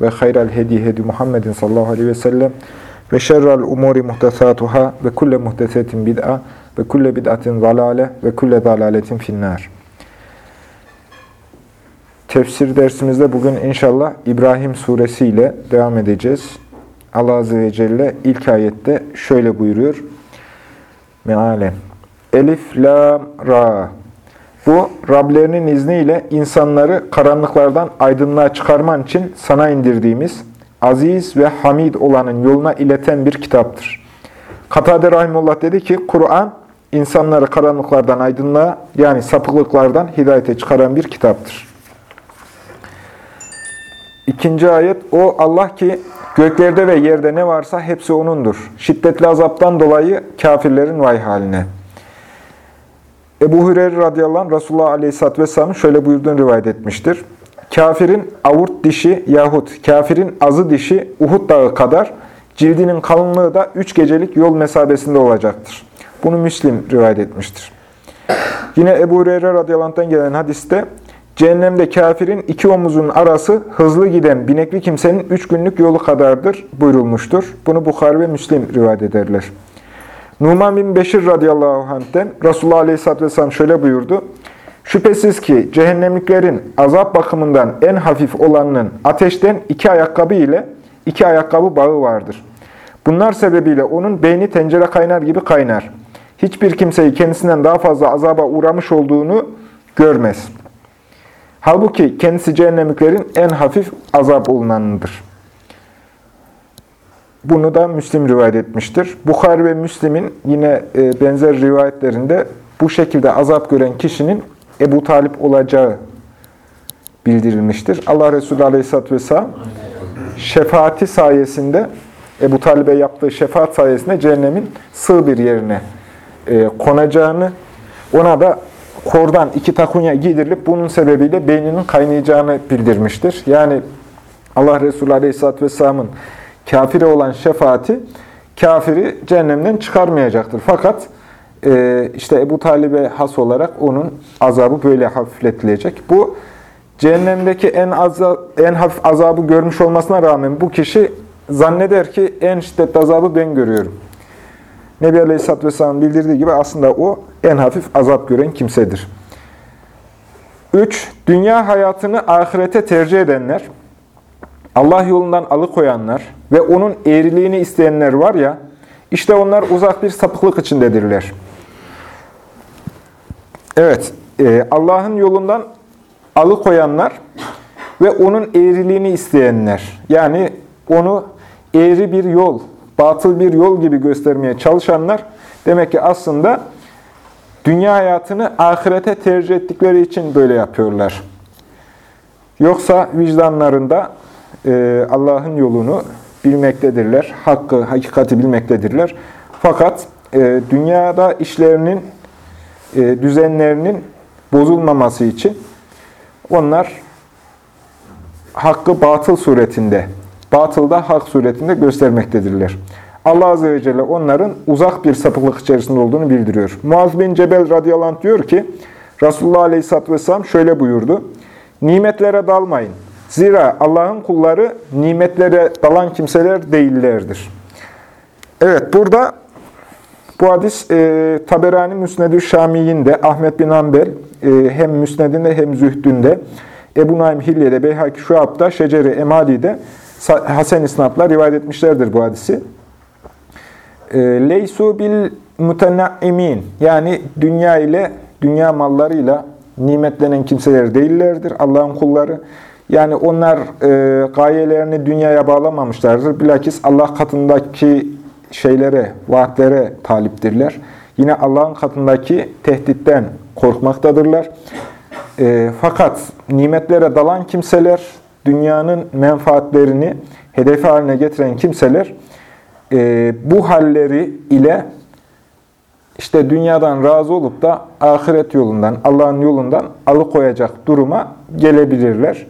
ve hayral hedi hedi Muhammedin sallallahu aleyhi ve sellem ve şerrel umuri muhtesatuhâ ve kulle muhtesetin bid'a ve kulle bid'atin zalale ve kulle zalaletin finnâr. Tefsir dersimizde bugün inşallah İbrahim suresi ile devam edeceğiz. Allah Azze ve Celle ilk ayette şöyle buyuruyor. Mealen. Elif, Lam, Ra. Bu, Rablerinin izniyle insanları karanlıklardan aydınlığa çıkarman için sana indirdiğimiz, aziz ve hamid olanın yoluna ileten bir kitaptır. Katade Rahimullah dedi ki, Kur'an, insanları karanlıklardan aydınlığa, yani sapıklıklardan hidayete çıkaran bir kitaptır. İkinci ayet, o Allah ki göklerde ve yerde ne varsa hepsi O'nundur. Şiddetli azaptan dolayı kafirlerin vay haline. Ebu Hureyre radıyallahu anh Resulullah aleyhisselatü vesselamın şöyle buyurduğunu rivayet etmiştir. Kafirin avurt dişi yahut kafirin azı dişi Uhud dağı kadar cildinin kalınlığı da üç gecelik yol mesabesinde olacaktır. Bunu Müslim rivayet etmiştir. Yine Ebu Hureyre radıyallahu gelen hadiste cehennemde kafirin iki omuzun arası hızlı giden binekli kimsenin üç günlük yolu kadardır buyurulmuştur. Bunu Bukhari ve Müslim rivayet ederler. Numan bin Beşir radıyallahu anh'ten Resulullah aleyhisselatü vesselam şöyle buyurdu. Şüphesiz ki cehennemliklerin azap bakımından en hafif olanının ateşten iki ayakkabı ile iki ayakkabı bağı vardır. Bunlar sebebiyle onun beyni tencere kaynar gibi kaynar. Hiçbir kimseyi kendisinden daha fazla azaba uğramış olduğunu görmez. Halbuki kendisi cehennemliklerin en hafif azap olunanıdır. Bunu da Müslim rivayet etmiştir. Bukhari ve Müslim'in yine e, benzer rivayetlerinde bu şekilde azap gören kişinin Ebu Talip olacağı bildirilmiştir. Allah Resulü Aleyhisselatü Vesselam şefaati sayesinde Ebu Talib'e yaptığı şefaat sayesinde cehennemin sığ bir yerine e, konacağını, ona da kordan iki takunya giydirilip bunun sebebiyle beyninin kaynayacağını bildirmiştir. Yani Allah Resulü Aleyhisselatü Vesselam'ın kafire olan şefaati kafiri cehennemden çıkarmayacaktır. Fakat e, işte Ebu Talib'e has olarak onun azabı böyle hafifletilecek. Bu cehennemdeki en, azab, en hafif azabı görmüş olmasına rağmen bu kişi zanneder ki en şiddetli azabı ben görüyorum. Nebi Aleyhisselatü Vesselam bildirdiği gibi aslında o en hafif azap gören kimsedir. 3. Dünya hayatını ahirete tercih edenler, Allah yolundan alıkoyanlar ve onun eğriliğini isteyenler var ya, işte onlar uzak bir sapıklık içindedirler. Evet, e, Allah'ın yolundan alıkoyanlar ve onun eğriliğini isteyenler, yani onu eğri bir yol, batıl bir yol gibi göstermeye çalışanlar, demek ki aslında dünya hayatını ahirete tercih ettikleri için böyle yapıyorlar. Yoksa vicdanlarında e, Allah'ın yolunu bilmektedirler. Hakkı, hakikati bilmektedirler. Fakat e, dünyada işlerinin, e, düzenlerinin bozulmaması için onlar hakkı batıl suretinde, batılda hak suretinde göstermektedirler. Allah Azze ve Celle onların uzak bir sapıklık içerisinde olduğunu bildiriyor. Muaz bin Cebel radıyallahu diyor ki, Resulullah Aleyhisselatü Vesselam şöyle buyurdu. Nimetlere dalmayın. Zira Allah'ın kulları nimetlere dalan kimseler değillerdir. Evet, burada bu hadis e, Taberani Müsned-i Şami'inde, Ahmet bin Ambel e, hem Müsned'inde hem Zühd'ünde, Ebu Naim Hilye'de, Beyhaki Şuab'da, Şeceri Emadi'de Hasen İsnat'la rivayet etmişlerdir bu hadisi. E, Leysu bil mutenaimin yani dünya ile, dünya mallarıyla nimetlenen kimseler değillerdir Allah'ın kulları. Yani onlar e, gayelerini dünyaya bağlamamışlardır. Bilakis Allah katındaki şeylere, vaatlere taliptirler. Yine Allah'ın katındaki tehditten korkmaktadırlar. E, fakat nimetlere dalan kimseler, dünyanın menfaatlerini hedefi haline getiren kimseler, e, bu halleri ile işte dünyadan razı olup da ahiret yolundan, Allah'ın yolundan alıkoyacak duruma gelebilirler.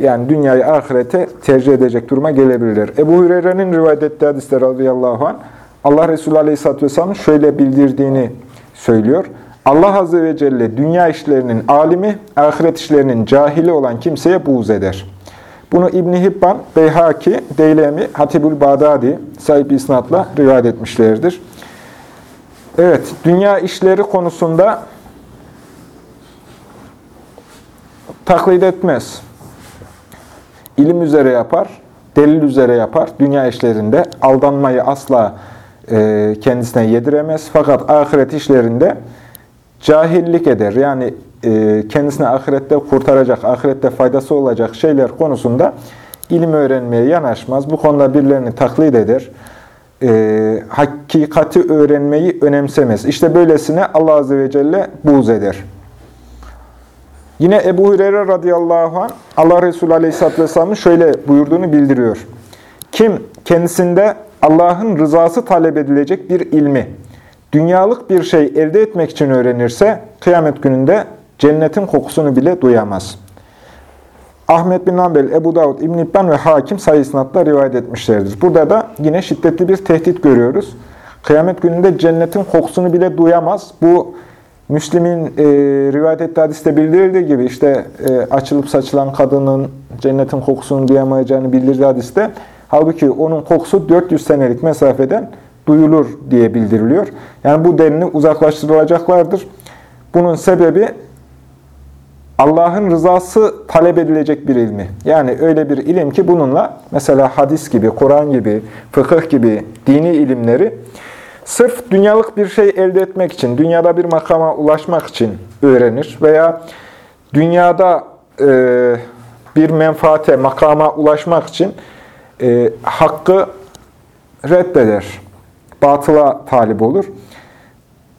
Yani dünyayı ahirete tercih edecek duruma gelebilirler. Ebu Hureyre'nin rivayet ettiği hadiste radıyallahu anh, Allah Resulü Aleyhisselatü Vesselam'ın şöyle bildirdiğini söylüyor. Allah Azze ve Celle dünya işlerinin alimi, ahiret işlerinin cahili olan kimseye buğz eder. Bunu İbn-i Hibban, Beyhaki, Deylemi, Hatibül Bağdadi sahip isnatla rivayet etmişlerdir. Evet, dünya işleri konusunda taklit etmez. İlim üzere yapar, delil üzere yapar. Dünya işlerinde aldanmayı asla e, kendisine yediremez. Fakat ahiret işlerinde cahillik eder. Yani e, kendisine ahirette kurtaracak, ahirette faydası olacak şeyler konusunda ilim öğrenmeye yanaşmaz. Bu konuda birilerini taklit eder. E, hakikati öğrenmeyi önemsemez. İşte böylesine Allah Azze ve Celle buğz eder. Yine Ebu Hureyre radıyallahu anh Allah Resulü aleyhisselatü vesselamın şöyle buyurduğunu bildiriyor. Kim kendisinde Allah'ın rızası talep edilecek bir ilmi, dünyalık bir şey elde etmek için öğrenirse kıyamet gününde cennetin kokusunu bile duyamaz. Ahmet bin Hanbel, Ebu Davud, İbn İbban ve Hakim sayı isnatla rivayet etmişlerdir. Burada da yine şiddetli bir tehdit görüyoruz. Kıyamet gününde cennetin kokusunu bile duyamaz. Bu Müslim'in e, rivayet ettiği hadiste bildirildiği gibi işte e, açılıp saçılan kadının cennetin kokusunu duyamayacağını bildirdiği hadiste halbuki onun kokusu 400 senelik mesafeden duyulur diye bildiriliyor. Yani bu denli uzaklaştırılacaklardır. Bunun sebebi Allah'ın rızası talep edilecek bir ilmi. Yani öyle bir ilim ki bununla mesela hadis gibi, Kur'an gibi, fıkıh gibi dini ilimleri sırf dünyalık bir şey elde etmek için, dünyada bir makama ulaşmak için öğrenir veya dünyada e, bir menfaate, makama ulaşmak için e, hakkı reddeder, batıla talip olur.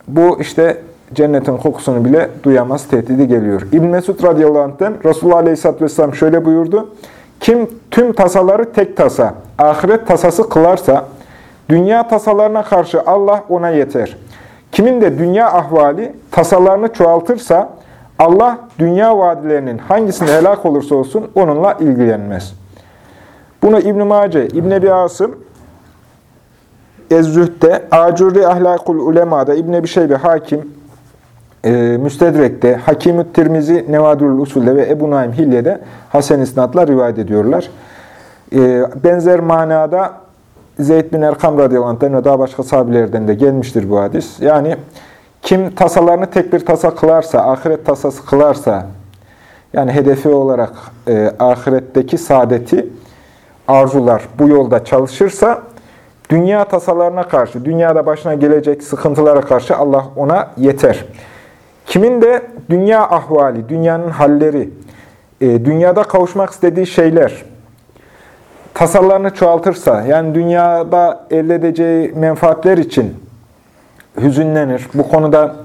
Bu işte cennetin kokusunu bile duyamaz tehdidi geliyor. İbn Mesud radıyallahu anh'ten Resulullah aleyhisselatü vesselam şöyle buyurdu. Kim tüm tasaları tek tasa, ahiret tasası kılarsa, dünya tasalarına karşı Allah ona yeter. Kimin de dünya ahvali tasalarını çoğaltırsa, Allah dünya vadilerinin hangisinde helak olursa olsun onunla ilgilenmez. Bunu İbn-i Mace, İbn-i Ebi Asım, Ezzüh'te, Acurri Ahlakul Ulema'da, İbn-i Ebi Şeybe Hakim, e, Müstedrek'te, Hakim-ü Tirmizi, Nevadül Usul'de ve Ebu Naim Hilye'de Hasen İsnat'la rivayet ediyorlar. E, benzer manada Zeyd bin Erkam radıyallahu ve daha başka sahabilerden de gelmiştir bu hadis. Yani kim tasalarını tek bir tasa kılarsa, ahiret tasası kılarsa, yani hedefi olarak e, ahiretteki saadeti arzular, bu yolda çalışırsa, dünya tasalarına karşı, dünyada başına gelecek sıkıntılara karşı Allah ona yeter. Kimin de dünya ahvali, dünyanın halleri, e, dünyada kavuşmak istediği şeyler, tasalarını çoğaltırsa, yani dünyada elde edeceği menfaatler için hüzünlenir. Bu konuda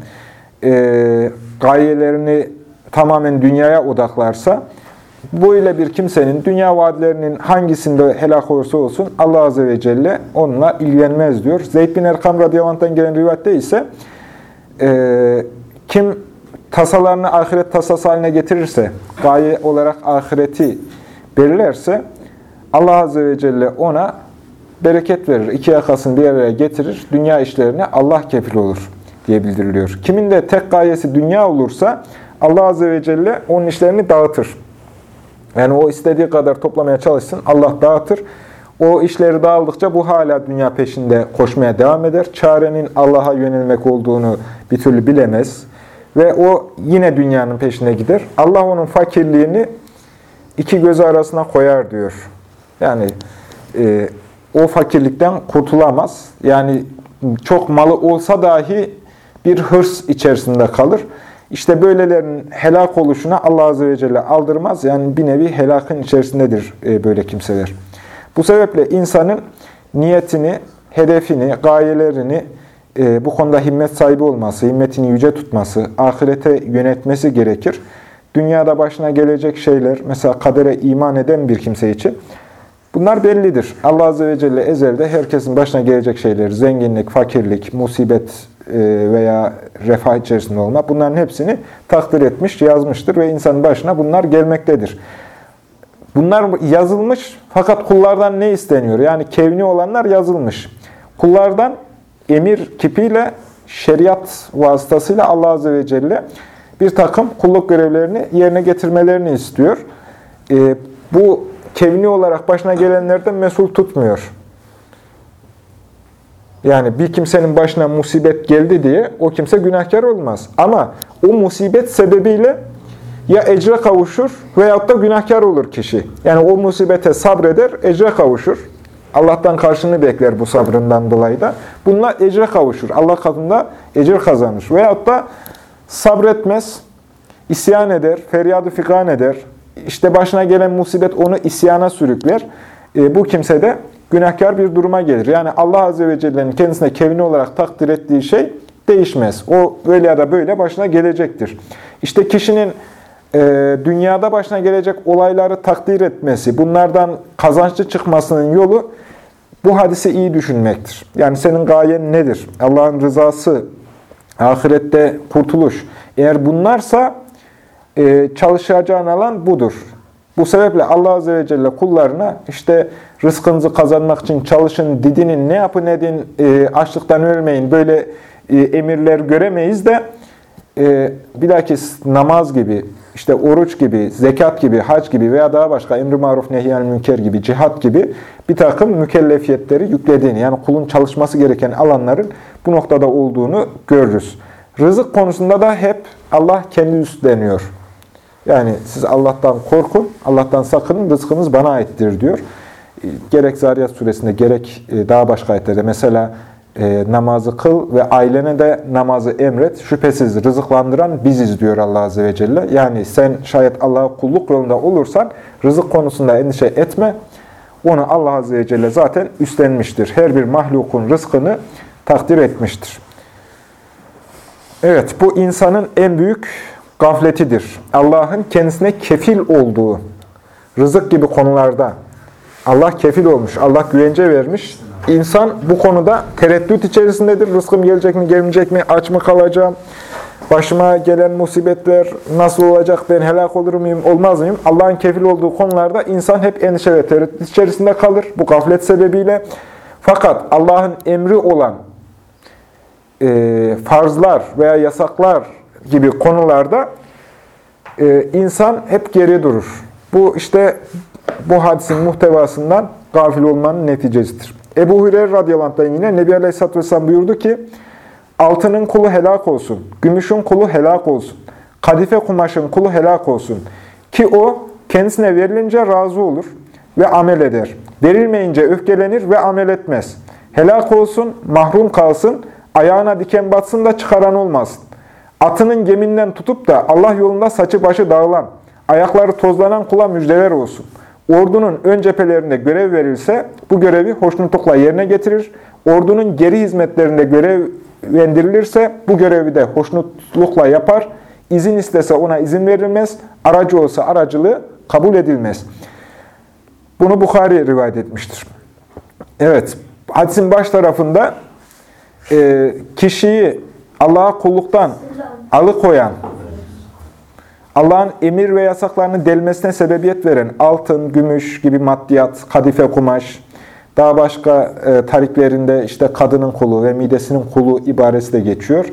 e, gayelerini tamamen dünyaya odaklarsa, bu ile bir kimsenin dünya vaatlerinin hangisinde helak olursa olsun Allah Azze ve Celle onunla ilgilenmez diyor. Zeyd bin Erkam radıyallahu gelen rivayette ise e, kim tasalarını ahiret tasası haline getirirse, gaye olarak ahireti belirlerse Allah Azze ve Celle ona bereket verir. İki yakasını bir araya getirir. Dünya işlerine Allah kefil olur diye bildiriliyor. Kimin de tek gayesi dünya olursa Allah Azze ve Celle onun işlerini dağıtır. Yani o istediği kadar toplamaya çalışsın. Allah dağıtır. O işleri dağıldıkça bu hala dünya peşinde koşmaya devam eder. Çarenin Allah'a yönelmek olduğunu bir türlü bilemez. Ve o yine dünyanın peşine gider. Allah onun fakirliğini iki gözü arasına koyar diyor. Yani e, o fakirlikten kurtulamaz. Yani çok malı olsa dahi bir hırs içerisinde kalır. İşte böylelerin helak oluşuna Allah Azze ve Celle aldırmaz. Yani bir nevi helakın içerisindedir e, böyle kimseler. Bu sebeple insanın niyetini, hedefini, gayelerini e, bu konuda himmet sahibi olması, himmetini yüce tutması, ahirete yönetmesi gerekir. Dünyada başına gelecek şeyler, mesela kadere iman eden bir kimse için Bunlar bellidir. Allah Azze ve Celle ezelde herkesin başına gelecek şeyler, zenginlik, fakirlik, musibet e, veya refah içerisinde olma, bunların hepsini takdir etmiş, yazmıştır ve insanın başına bunlar gelmektedir. Bunlar yazılmış fakat kullardan ne isteniyor? Yani kevni olanlar yazılmış. Kullardan emir kipiyle, şeriat vasıtasıyla Allah Azze ve Celle bir takım kulluk görevlerini yerine getirmelerini istiyor. E, bu kevni olarak başına gelenlerden mesul tutmuyor. Yani bir kimsenin başına musibet geldi diye o kimse günahkar olmaz. Ama o musibet sebebiyle ya ecre kavuşur veyahut da günahkar olur kişi. Yani o musibete sabreder, ecre kavuşur. Allah'tan karşını bekler bu sabrından dolayı da. Bununla ecre kavuşur. Allah katında ecir kazanır. Veyahut da sabretmez, isyan eder, feryadı figan eder. İşte başına gelen musibet onu isyana sürükler. E, bu kimse de günahkar bir duruma gelir. Yani Allah Azze ve Celle'nin kendisine kevni olarak takdir ettiği şey değişmez. O öyle ya da böyle başına gelecektir. İşte kişinin e, dünyada başına gelecek olayları takdir etmesi, bunlardan kazançlı çıkmasının yolu bu hadisi iyi düşünmektir. Yani senin gayen nedir? Allah'ın rızası, ahirette kurtuluş. Eğer bunlarsa e, çalışacağın alan budur. Bu sebeple Allah Azze ve Celle kullarına işte rızkınızı kazanmak için çalışın, didinin, ne yapın edin, e, açlıktan ölmeyin, böyle e, emirler göremeyiz de e, bilakis namaz gibi, işte oruç gibi, zekat gibi, hac gibi veya daha başka emri maruf nehyen münker gibi, cihat gibi bir takım mükellefiyetleri yüklediğini, yani kulun çalışması gereken alanların bu noktada olduğunu görürüz. Rızık konusunda da hep Allah kendi üstleniyor. Yani siz Allah'tan korkun, Allah'tan sakının, rızkınız bana aittir diyor. E, gerek Zariyat suresinde, gerek e, daha başka ayetlerde mesela e, namazı kıl ve ailene de namazı emret. Şüphesiz rızıklandıran biziz diyor Allah Azze ve Celle. Yani sen şayet Allah'a kulluk yolunda olursan rızık konusunda endişe etme. Onu Allah Azze ve Celle zaten üstlenmiştir. Her bir mahlukun rızkını takdir etmiştir. Evet, bu insanın en büyük gafletidir. Allah'ın kendisine kefil olduğu, rızık gibi konularda Allah kefil olmuş, Allah güvence vermiş. İnsan bu konuda tereddüt içerisindedir. Rızkım gelecek mi, gelmeyecek mi, aç mı kalacağım, başıma gelen musibetler nasıl olacak, ben helak olur muyum, olmaz mıyım? Allah'ın kefil olduğu konularda insan hep endişe ve tereddüt içerisinde kalır bu gaflet sebebiyle. Fakat Allah'ın emri olan e, farzlar veya yasaklar gibi konularda e, insan hep geri durur. Bu işte bu hadisin muhtevasından gafil olmanın neticesidir. Ebu Hureyre radıyallahu anh yine Nebi Aleyhisselatü Vesselam buyurdu ki, altının kulu helak olsun, gümüşün kulu helak olsun, kadife kumaşın kulu helak olsun. Ki o kendisine verilince razı olur ve amel eder. Verilmeyince öfkelenir ve amel etmez. Helak olsun, mahrum kalsın, ayağına diken batsın da çıkaran olmasın. Atının geminden tutup da Allah yolunda saçı başı dağılan, ayakları tozlanan kula müjdeler olsun. Ordunun ön cephelerinde görev verilse bu görevi hoşnutlukla yerine getirir. Ordunun geri hizmetlerinde görevlendirilirse bu görevi de hoşnutlukla yapar. İzin istese ona izin verilmez. Aracı olsa aracılığı kabul edilmez. Bunu Bukhari rivayet etmiştir. Evet, hadisin baş tarafında e, kişiyi Allah'a kulluktan alıkoyan, Allah'ın emir ve yasaklarını delmesine sebebiyet veren altın, gümüş gibi maddiyat, kadife kumaş, daha başka e, tariklerinde işte kadının kulu ve midesinin kulu ibaresi de geçiyor.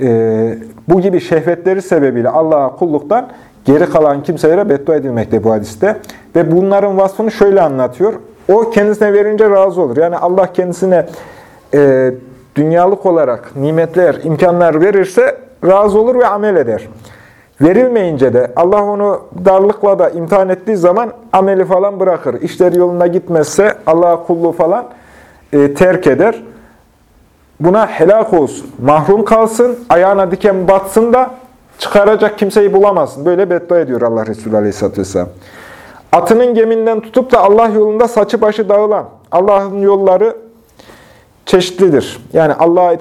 E, bu gibi şehvetleri sebebiyle Allah'a kulluktan geri kalan kimselere beddua edilmekte bu hadiste. Ve bunların vasfını şöyle anlatıyor. O kendisine verince razı olur. Yani Allah kendisine e, dünyalık olarak nimetler, imkanlar verirse razı olur ve amel eder. Verilmeyince de Allah onu darlıkla da imtihan ettiği zaman ameli falan bırakır. İşleri yoluna gitmezse Allah'a kulluğu falan e, terk eder. Buna helak olsun, mahrum kalsın, ayağına diken batsın da çıkaracak kimseyi bulamazsın. Böyle beddua ediyor Allah Resulü Aleyhisselatü Vesselam. Atının geminden tutup da Allah yolunda saçı başı dağılan, Allah'ın yolları çeşitlidir. Yani Allah'a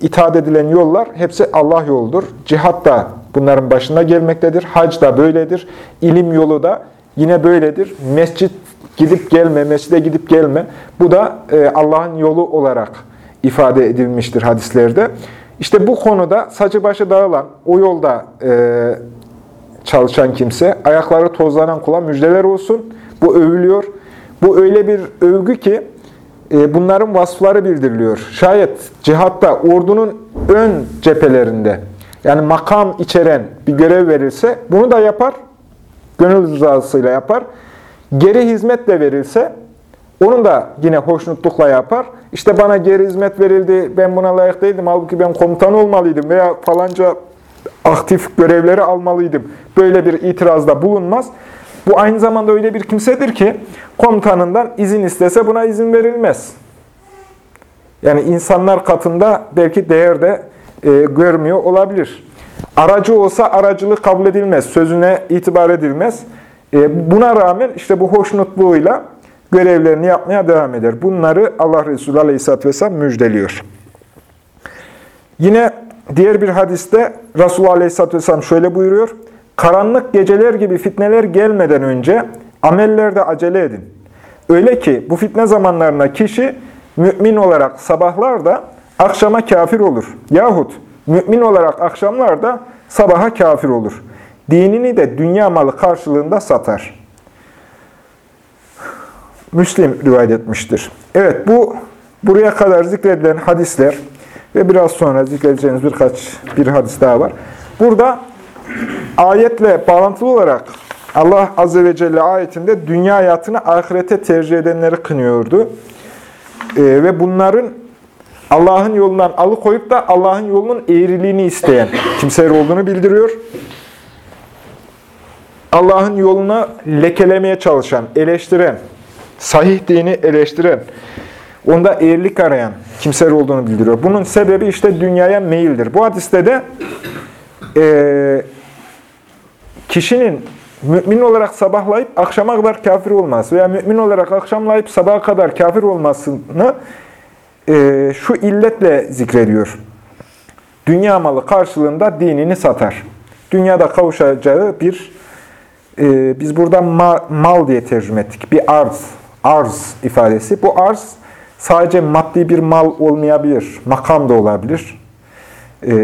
itaat edilen yollar hepsi Allah yoludur. Cihat da bunların başında gelmektedir. Hac da böyledir. İlim yolu da yine böyledir. Mescit gidip gelme, mescide gidip gelme. Bu da e, Allah'ın yolu olarak ifade edilmiştir hadislerde. İşte bu konuda saçı başı dağılan, o yolda e, çalışan kimse, ayakları tozlanan kula müjdeler olsun. Bu övülüyor. Bu öyle bir övgü ki bunların vasıfları bildiriliyor. Şayet cihatta ordunun ön cephelerinde yani makam içeren bir görev verilse bunu da yapar. Gönül rızasıyla yapar. Geri hizmet de verilse onun da yine hoşnutlukla yapar. İşte bana geri hizmet verildi, ben buna layık değildim. Halbuki ben komutan olmalıydım veya falanca aktif görevleri almalıydım. Böyle bir itirazda bulunmaz. Bu aynı zamanda öyle bir kimsedir ki komutanından izin istese buna izin verilmez. Yani insanlar katında belki değer de e, görmüyor olabilir. Aracı olsa aracılık kabul edilmez, sözüne itibar edilmez. E, buna rağmen işte bu hoşnutluğuyla görevlerini yapmaya devam eder. Bunları Allah Resulü Aleyhisselatü Vesselam müjdeliyor. Yine diğer bir hadiste Resulullah Aleyhisselatü Vesselam şöyle buyuruyor. Karanlık geceler gibi fitneler gelmeden önce amellerde acele edin. Öyle ki bu fitne zamanlarına kişi mümin olarak sabahlar da akşama kafir olur. Yahut mümin olarak akşamlar da sabaha kafir olur. Dinini de dünya malı karşılığında satar. Müslim rivayet etmiştir. Evet bu buraya kadar zikredilen hadisler ve biraz sonra zikredeceğimiz birkaç bir hadis daha var. Burada ayetle bağlantılı olarak Allah Azze ve Celle ayetinde dünya hayatını ahirete tercih edenleri kınıyordu. Ee, ve bunların Allah'ın yolundan alıkoyup da Allah'ın yolunun eğriliğini isteyen kimseler olduğunu bildiriyor. Allah'ın yoluna lekelemeye çalışan, eleştiren, sahih dini eleştiren, onda eğrilik arayan kimseler olduğunu bildiriyor. Bunun sebebi işte dünyaya meyildir. Bu hadiste de e, kişinin mümin olarak sabahlayıp akşama kadar kafir olması veya mümin olarak akşamlayıp sabaha kadar kafir olmasını e, şu illetle zikrediyor. Dünya malı karşılığında dinini satar. Dünyada kavuşacağı bir, e, biz burada ma, mal diye tercüme ettik. Bir arz, arz ifadesi. Bu arz sadece maddi bir mal olmayabilir, makam da olabilir. E,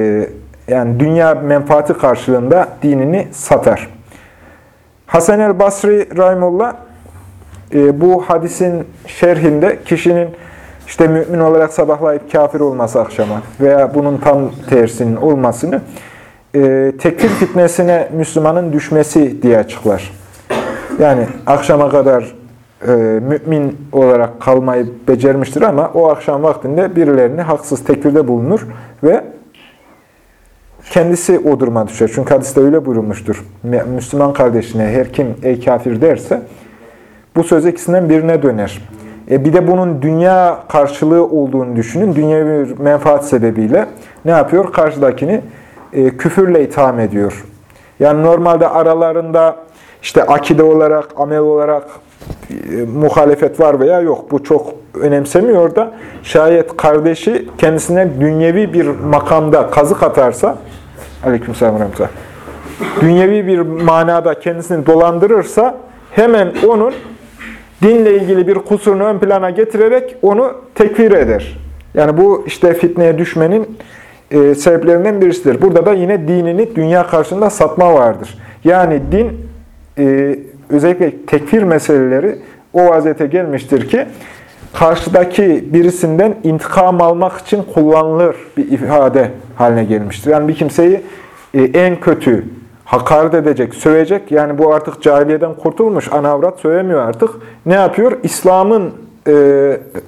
yani dünya menfaati karşılığında dinini satar. Hasan el Basri Rahimullah e, bu hadisin şerhinde kişinin işte mümin olarak sabahlayıp kafir olması akşama veya bunun tam tersinin olmasını e, tekfir fitnesine Müslümanın düşmesi diye açıklar. Yani akşama kadar e, mümin olarak kalmayı becermiştir ama o akşam vaktinde birilerini haksız tekfirde bulunur ve kendisi o duruma düşer. Çünkü hadiste öyle buyurulmuştur. Müslüman kardeşine her kim ey kafir derse bu söz ikisinden birine döner. E bir de bunun dünya karşılığı olduğunu düşünün. Dünyevi bir menfaat sebebiyle ne yapıyor? Karşıdakini e, küfürle itham ediyor. Yani normalde aralarında işte akide olarak, amel olarak e, muhalefet var veya yok. Bu çok önemsemiyor da şayet kardeşi kendisine dünyevi bir makamda kazık atarsa aleykümselam dünyevi bir manada kendisini dolandırırsa hemen onun dinle ilgili bir kusurunu ön plana getirerek onu tekfir eder. Yani bu işte fitneye düşmenin e, sebeplerinden birisidir. Burada da yine dinini dünya karşısında satma vardır. Yani din e, özellikle tekfir meseleleri o vaziyete gelmiştir ki karşıdaki birisinden intikam almak için kullanılır bir ifade haline gelmiştir. Yani bir kimseyi e, en kötü hakaret edecek, sövecek. Yani bu artık cahiliyeden kurtulmuş. Ana avrat sövemiyor artık. Ne yapıyor? İslam'ın e,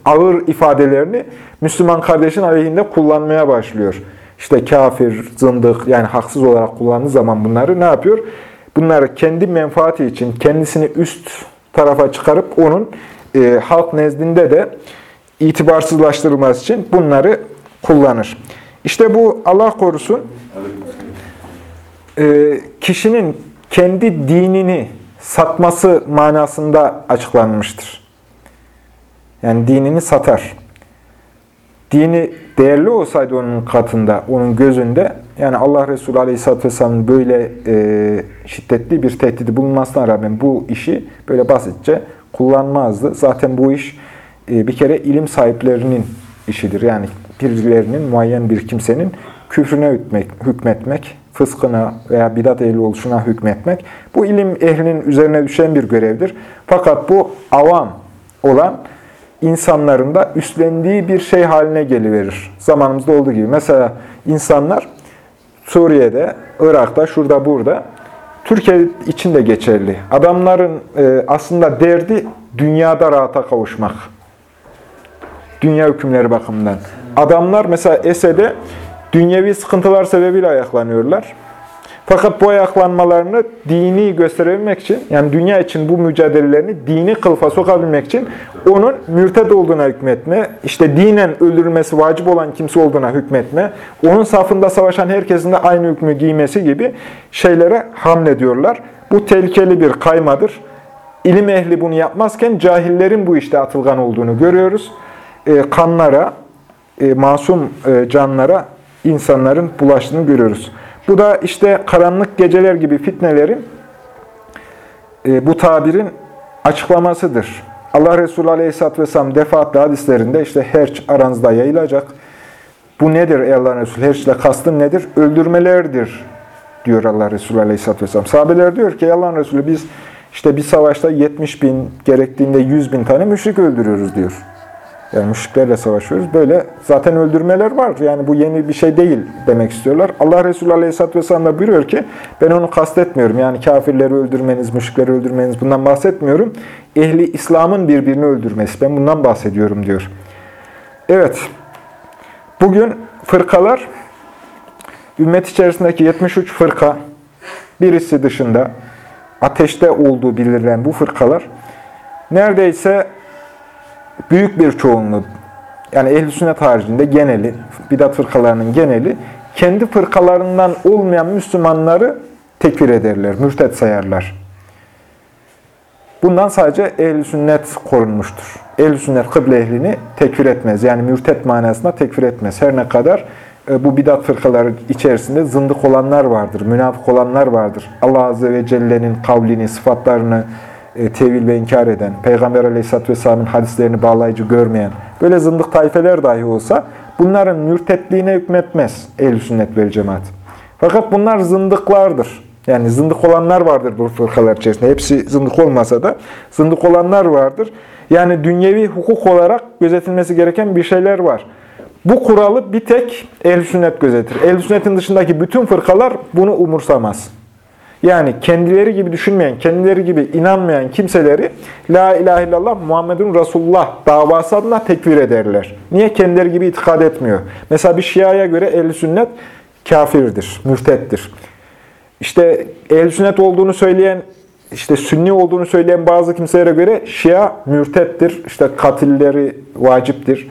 ağır ifadelerini Müslüman kardeşin aleyhinde kullanmaya başlıyor. İşte kafir, zındık yani haksız olarak kullandığı zaman bunları ne yapıyor? Bunları kendi menfaati için kendisini üst tarafa çıkarıp onun e, halk nezdinde de itibarsızlaştırılması için bunları kullanır. İşte bu Allah korusun e, kişinin kendi dinini satması manasında açıklanmıştır. Yani dinini satar. dini değerli olsaydı onun katında, onun gözünde, yani Allah Resulü Aleyhisselatü Vesselam'ın böyle e, şiddetli bir tehdidi bulunmasına rağmen bu işi böyle basitçe kullanmazdı. Zaten bu iş e, bir kere ilim sahiplerinin işidir. Yani birilerinin, muayyen bir kimsenin küfrüne hükmek, hükmetmek, fıskına veya bidat ehli oluşuna hükmetmek. Bu ilim ehlinin üzerine düşen bir görevdir. Fakat bu avam olan insanların da üstlendiği bir şey haline geliverir. Zamanımızda olduğu gibi. Mesela insanlar Suriye'de, Irak'ta, şurada, burada, Türkiye için de geçerli. Adamların e, aslında derdi dünyada rahata kavuşmak. Dünya hükümleri bakımından. Adamlar mesela Esed'e dünyevi sıkıntılar sebebiyle ayaklanıyorlar. Fakat bu ayaklanmalarını dini gösterebilmek için, yani dünya için bu mücadelelerini dini kılıfa sokabilmek için onun mürted olduğuna hükmetme, işte dinen öldürülmesi vacip olan kimse olduğuna hükmetme, onun safında savaşan herkesin de aynı hükmü giymesi gibi şeylere hamlediyorlar. Bu tehlikeli bir kaymadır. İlim ehli bunu yapmazken cahillerin bu işte atılgan olduğunu görüyoruz. E, kanlara, e, masum e, canlara insanların bulaştığını görüyoruz. Bu da işte karanlık geceler gibi fitnelerin e, bu tabirin açıklamasıdır. Allah Resulü Aleyhisselatü Vesselam defaatle hadislerinde işte herç aranızda yayılacak. Bu nedir ey Allah Resulü? Herç ile kastın nedir? Öldürmelerdir diyor Allah Resulü Aleyhisselatü Vesselam. Sahabeler diyor ki Allah Resulü biz işte bir savaşta 70 bin, gerektiğinde 100 bin tane müşrik öldürüyoruz diyor. Yani müşriklerle savaşıyoruz. Böyle zaten öldürmeler var. Yani bu yeni bir şey değil demek istiyorlar. Allah Resulü Aleyhisselatü Vesselam da buyuruyor ki ben onu kastetmiyorum. Yani kafirleri öldürmeniz, müşrikleri öldürmeniz bundan bahsetmiyorum. Ehli İslam'ın birbirini öldürmesi. Ben bundan bahsediyorum diyor. Evet. Bugün fırkalar ümmet içerisindeki 73 fırka birisi dışında ateşte olduğu bildirilen bu fırkalar neredeyse büyük bir çoğunluğu, yani ehl sünnet haricinde geneli, bidat fırkalarının geneli, kendi fırkalarından olmayan Müslümanları tekfir ederler, mürted sayarlar. Bundan sadece ehl sünnet korunmuştur. ehl sünnet kıble ehlini tekfir etmez. Yani mürted manasında tekfir etmez. Her ne kadar e, bu bidat fırkaları içerisinde zındık olanlar vardır, münafık olanlar vardır. Allah Azze ve Celle'nin kavlini, sıfatlarını, tevil ve inkar eden, Peygamber Aleyhisselatü Vesselam'ın hadislerini bağlayıcı görmeyen, böyle zındık tayfeler dahi olsa bunların mürtetliğine hükmetmez ehl sünnet vel cemaat. Fakat bunlar zındıklardır. Yani zındık olanlar vardır bu fırkalar içerisinde. Hepsi zındık olmasa da zındık olanlar vardır. Yani dünyevi hukuk olarak gözetilmesi gereken bir şeyler var. Bu kuralı bir tek ehl sünnet gözetir. ehl sünnetin dışındaki bütün fırkalar bunu umursamaz. Yani kendileri gibi düşünmeyen, kendileri gibi inanmayan kimseleri La ilahe illallah Muhammedun Resulullah davası adına tekfir ederler. Niye? Kendileri gibi itikad etmiyor. Mesela bir Şia'ya göre ehl sünnet kafirdir, mürtettir. İşte ehl sünnet olduğunu söyleyen, işte sünni olduğunu söyleyen bazı kimselere göre Şia mürtettir, işte katilleri vaciptir.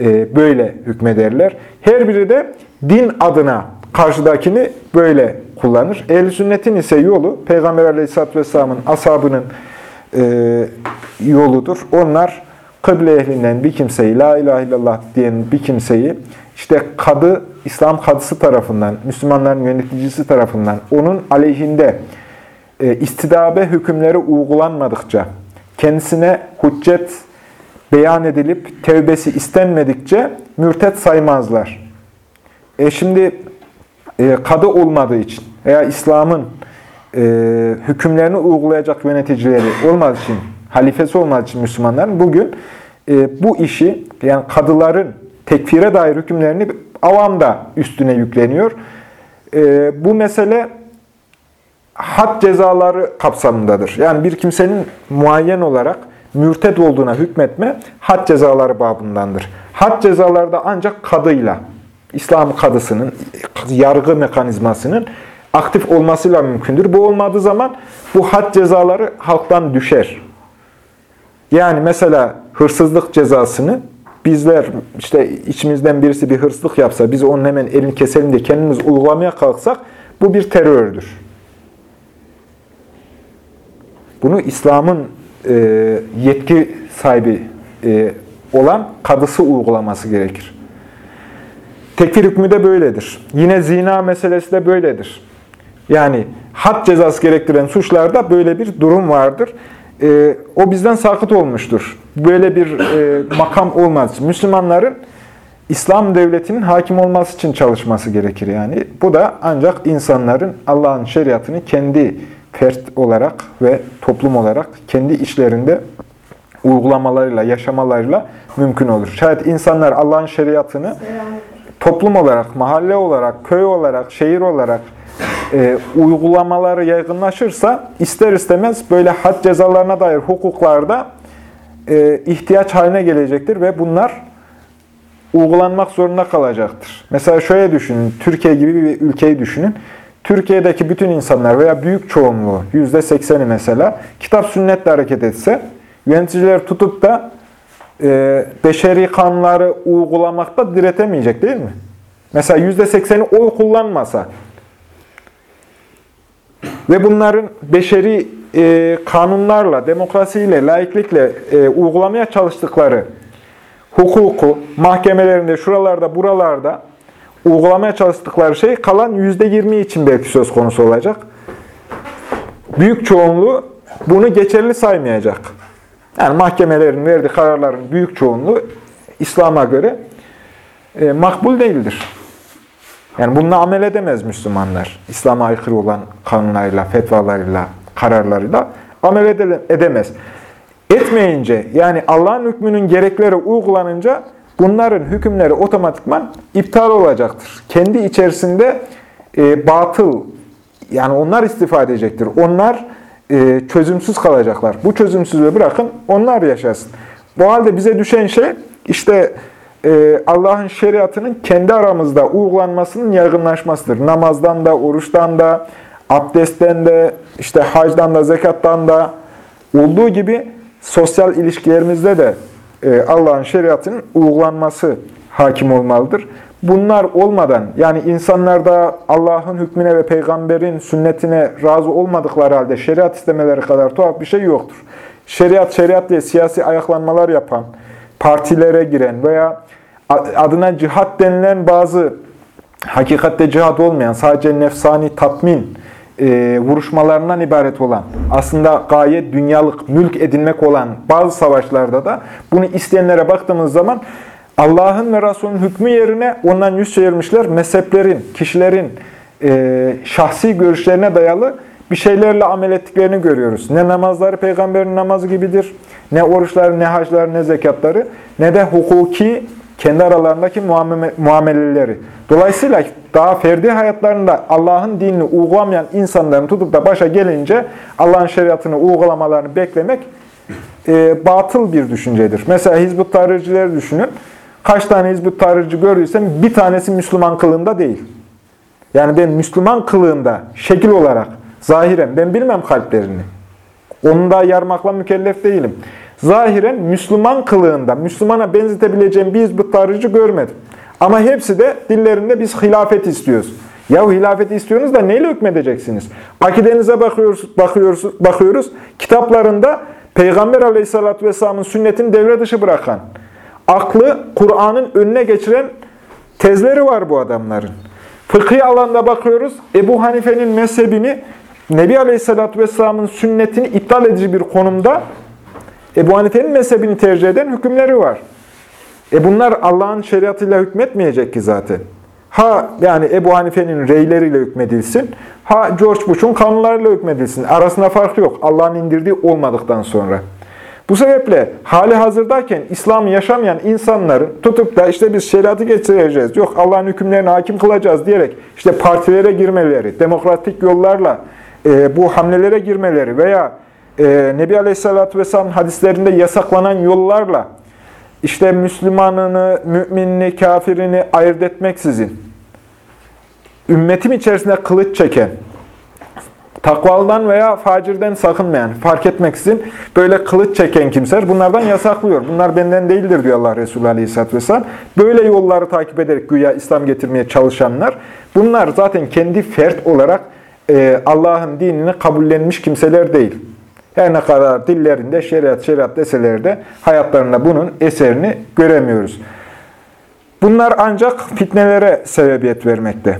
Ee, böyle hükmederler. Her biri de din adına karşıdakini böyle kullanır. Ehl-i sünnetin ise yolu Peygamber aleyhisselatü vesselamın ashabının e, yoludur. Onlar kıble ehlinden bir kimseyi, la ilahe illallah diyen bir kimseyi işte kadı, İslam kadısı tarafından, Müslümanların yöneticisi tarafından onun aleyhinde e, istidabe hükümleri uygulanmadıkça, kendisine hüccet beyan edilip tevbesi istenmedikçe mürtet saymazlar. E şimdi e, kadı olmadığı için veya İslam'ın e, hükümlerini uygulayacak yöneticileri olmadığı için, halifesi olmadığı için Müslümanların bugün e, bu işi, yani kadıların tekfire dair hükümlerini avam da üstüne yükleniyor. E, bu mesele had cezaları kapsamındadır. Yani bir kimsenin muayyen olarak mürted olduğuna hükmetme had cezaları babındandır. Had cezaları da ancak kadıyla, İslam kadısının, yargı mekanizmasının aktif olmasıyla mümkündür. Bu olmadığı zaman bu had cezaları halktan düşer. Yani mesela hırsızlık cezasını bizler işte içimizden birisi bir hırsızlık yapsa, biz onun hemen elini keselim diye kendimiz uygulamaya kalksak bu bir terördür. Bunu İslam'ın e, yetki sahibi e, olan kadısı uygulaması gerekir. Tekfir hükmü de böyledir. Yine zina meselesi de böyledir. Yani had cezası gerektiren suçlarda böyle bir durum vardır. E, o bizden sakıt olmuştur. Böyle bir e, makam olmaz. Müslümanların İslam devletinin hakim olması için çalışması gerekir yani. Bu da ancak insanların Allah'ın şeriatını kendi fert olarak ve toplum olarak kendi işlerinde uygulamalarıyla, yaşamalarıyla mümkün olur. Şayet insanlar Allah'ın şeriatını toplum olarak, mahalle olarak, köy olarak, şehir olarak e, uygulamaları yaygınlaşırsa ister istemez böyle had cezalarına dair hukuklarda e, ihtiyaç haline gelecektir ve bunlar uygulanmak zorunda kalacaktır. Mesela şöyle düşünün, Türkiye gibi bir ülkeyi düşünün. Türkiye'deki bütün insanlar veya büyük çoğunluğu, %80'i mesela, kitap sünnetle hareket etse, yöneticiler tutup da e, beşeri kanunları uygulamakta diretemeyecek değil mi? Mesela %80'i oy kullanmasa ve bunların beşeri e, kanunlarla, demokrasiyle, laiklikle e, uygulamaya çalıştıkları hukuku mahkemelerinde, şuralarda, buralarda uygulamaya çalıştıkları şey kalan yüzde yirmi için belki söz konusu olacak. Büyük çoğunluğu bunu geçerli saymayacak. Yani mahkemelerin verdiği kararların büyük çoğunluğu İslam'a göre e, makbul değildir. Yani bununla amel edemez Müslümanlar. İslam'a aykırı olan kanunlarıyla, fetvalarıyla, kararlarıyla amel edemez. Etmeyince, yani Allah'ın hükmünün gerekleri uygulanınca bunların hükümleri otomatikman iptal olacaktır. Kendi içerisinde e, batıl, yani onlar istifade edecektir. Onlar e, çözümsüz kalacaklar. Bu çözümsüzlüğü bırakın, onlar yaşasın. Bu halde bize düşen şey, işte e, Allah'ın şeriatının kendi aramızda uygulanmasının yaygınlaşmasıdır. Namazdan da, oruçtan da, abdestten de, işte hacdan da, zekattan da olduğu gibi sosyal ilişkilerimizde de e, Allah'ın şeriatının uygulanması hakim olmalıdır. Bunlar olmadan, yani insanlarda Allah'ın hükmüne ve peygamberin sünnetine razı olmadıkları halde şeriat istemeleri kadar tuhaf bir şey yoktur. Şeriat, şeriat diye siyasi ayaklanmalar yapan, partilere giren veya adına cihat denilen bazı hakikatte cihat olmayan, sadece nefsani tatmin e, vuruşmalarından ibaret olan, aslında gayet dünyalık, mülk edinmek olan bazı savaşlarda da bunu isteyenlere baktığımız zaman Allah'ın ve Resulünün hükmü yerine ondan yüz çevirmişler. Mezheplerin, kişilerin e, şahsi görüşlerine dayalı bir şeylerle amel ettiklerini görüyoruz. Ne namazları peygamberin namazı gibidir, ne oruçları, ne hacları, ne zekatları, ne de hukuki kendi aralarındaki muameleleri. Dolayısıyla daha ferdi hayatlarında Allah'ın dinini uygulamayan insanların tutup da başa gelince Allah'ın şeriatını uygulamalarını beklemek e, batıl bir düşüncedir. Mesela Hizbut Tahrircileri düşünün. Kaç tane Hizbut Tahrirci gördüysem bir tanesi Müslüman kılığında değil. Yani ben Müslüman kılığında şekil olarak zahiren ben bilmem kalplerini. Onu da yarmakla mükellef değilim. Zahiren Müslüman kılığında, Müslümana benzetebileceğim bir hizbut tarihçi görmedim. Ama hepsi de dillerinde biz hilafet istiyoruz. Ya hilafeti istiyorsunuz da neyle hükmedeceksiniz? Akidenize bakıyoruz, bakıyoruz, bakıyoruz. Kitaplarında Peygamber aleyhissalatü vesselamın sünnetini devre dışı bırakan, aklı Kur'an'ın önüne geçiren tezleri var bu adamların. Fıkhi alanda bakıyoruz. Ebu Hanife'nin mezhebini Nebi Aleyhisselatü Vesselam'ın sünnetini iptal edici bir konumda Ebu Hanife'nin mezhebini tercih eden hükümleri var. E bunlar Allah'ın şeriatıyla hükmetmeyecek ki zaten. Ha yani Ebu Hanife'nin reyleriyle hükmedilsin, ha George Bush'un kanunlarıyla hükmedilsin. Arasında fark yok. Allah'ın indirdiği olmadıktan sonra. Bu sebeple hali hazırdayken İslam'ı yaşamayan insanların tutup da işte biz şeriatı getireceğiz, yok Allah'ın hükümlerini hakim kılacağız diyerek işte partilere girmeleri, demokratik yollarla e, bu hamlelere girmeleri veya e, Nebi Aleyhisselatü Vesselam hadislerinde yasaklanan yollarla işte Müslümanını, müminini, kafirini ayırt etmeksizin ümmetim içerisinde kılıç çeken, takvaldan veya facirden sakınmayan, fark etmeksizin böyle kılıç çeken kimseler bunlardan yasaklıyor. Bunlar benden değildir diyor Allah Resulü Aleyhisselatü Vesselam. Böyle yolları takip ederek güya İslam getirmeye çalışanlar, bunlar zaten kendi fert olarak e, Allah'ın dinini kabullenmiş kimseler değil. Her ne kadar dillerinde şeriat şeriat deseler de hayatlarında bunun eserini göremiyoruz. Bunlar ancak fitnelere sebebiyet vermekte.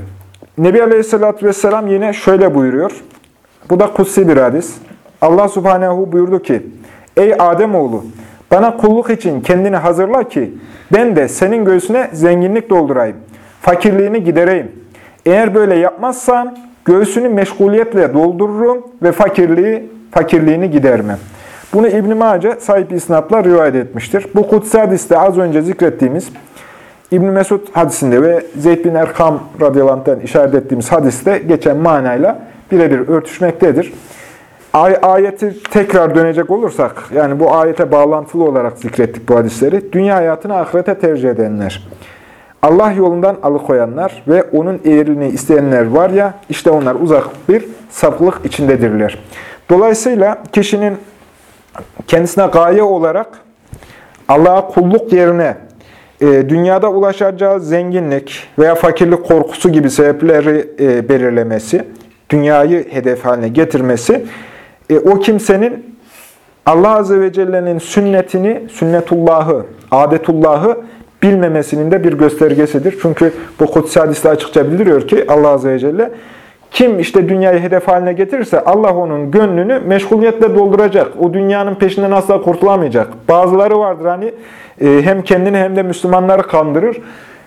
Nebi Aleyhisselatü Vesselam yine şöyle buyuruyor. Bu da kutsi bir hadis. Allah Subhanehu buyurdu ki, Ey Ademoğlu, bana kulluk için kendini hazırla ki, ben de senin göğsüne zenginlik doldurayım, fakirliğini gidereyim. Eğer böyle yapmazsan, göğsünü meşguliyetle doldururum ve fakirliği fakirliğini gidermem. Bunu İbn-i Mace sahip isnatla rivayet etmiştir. Bu kutsi hadiste az önce zikrettiğimiz İbn Mesud hadisinde ve Zeyd bin Erkam radıyallahu işaret ettiğimiz hadiste geçen manayla birebir örtüşmektedir. Ay ayeti tekrar dönecek olursak, yani bu ayete bağlantılı olarak zikrettik bu hadisleri. Dünya hayatını ahirete tercih edenler, Allah yolundan alıkoyanlar ve onun eğriliğini isteyenler var ya, işte onlar uzak bir saplık içindedirler. Dolayısıyla kişinin kendisine gaye olarak Allah'a kulluk yerine e, dünyada ulaşacağı zenginlik veya fakirlik korkusu gibi sebepleri e, belirlemesi, dünyayı hedef haline getirmesi, e, o kimsenin Allah Azze ve Celle'nin sünnetini, sünnetullahı, adetullahı bilmemesinin de bir göstergesidir. Çünkü bu kutsi hadiste açıkça bildiriyor ki Allah Azze ve Celle, kim işte dünyayı hedef haline getirirse Allah onun gönlünü meşguliyetle dolduracak. O dünyanın peşinden asla kurtulamayacak. Bazıları vardır hani e, hem kendini hem de Müslümanları kandırır.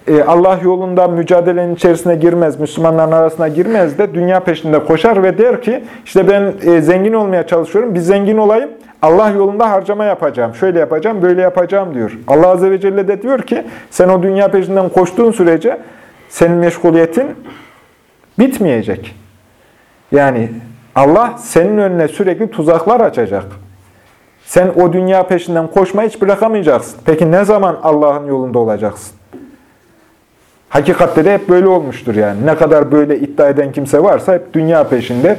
E, Allah yolunda mücadelenin içerisine girmez, Müslümanların arasına girmez de dünya peşinde koşar ve der ki işte ben e, zengin olmaya çalışıyorum, bir zengin olayım, Allah yolunda harcama yapacağım, şöyle yapacağım, böyle yapacağım diyor. Allah Azze ve Celle de diyor ki sen o dünya peşinden koştuğun sürece senin meşguliyetin bitmeyecek. Yani Allah senin önüne sürekli tuzaklar açacak. Sen o dünya peşinden koşmayı hiç bırakamayacaksın. Peki ne zaman Allah'ın yolunda olacaksın? Hakikatte de hep böyle olmuştur yani. Ne kadar böyle iddia eden kimse varsa hep dünya peşinde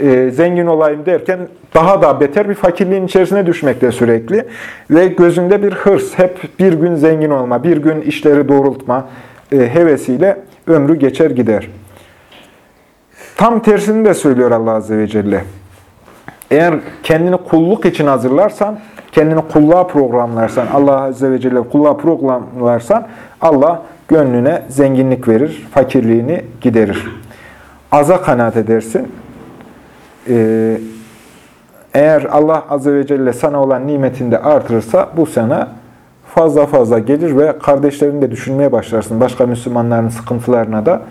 e, zengin olayım derken daha da beter bir fakirliğin içerisine düşmekte sürekli. Ve gözünde bir hırs, hep bir gün zengin olma, bir gün işleri doğrultma e, hevesiyle ömrü geçer gider. Tam tersini de söylüyor Allah Azze ve Celle. Eğer kendini kulluk için hazırlarsan, kendini kulluğa programlarsan, Allah Azze ve Celle kulluğa programlarsan, Allah gönlüne zenginlik verir, fakirliğini giderir. Aza kanaat edersin. Ee, eğer Allah Azze ve Celle sana olan nimetini de artırırsa, bu sana fazla fazla gelir ve kardeşlerini de düşünmeye başlarsın. Başka Müslümanların sıkıntılarına da